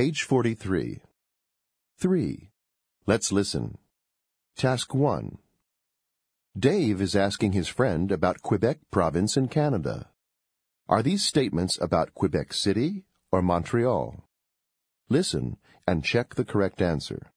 Page 43. 3. Let's listen. Task 1. Dave is asking his friend about Quebec province in Canada. Are these statements about Quebec City or Montreal? Listen and check the correct answer.